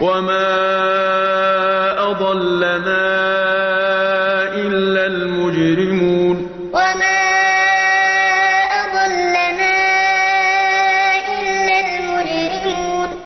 وما أضلنا إلا المجرمون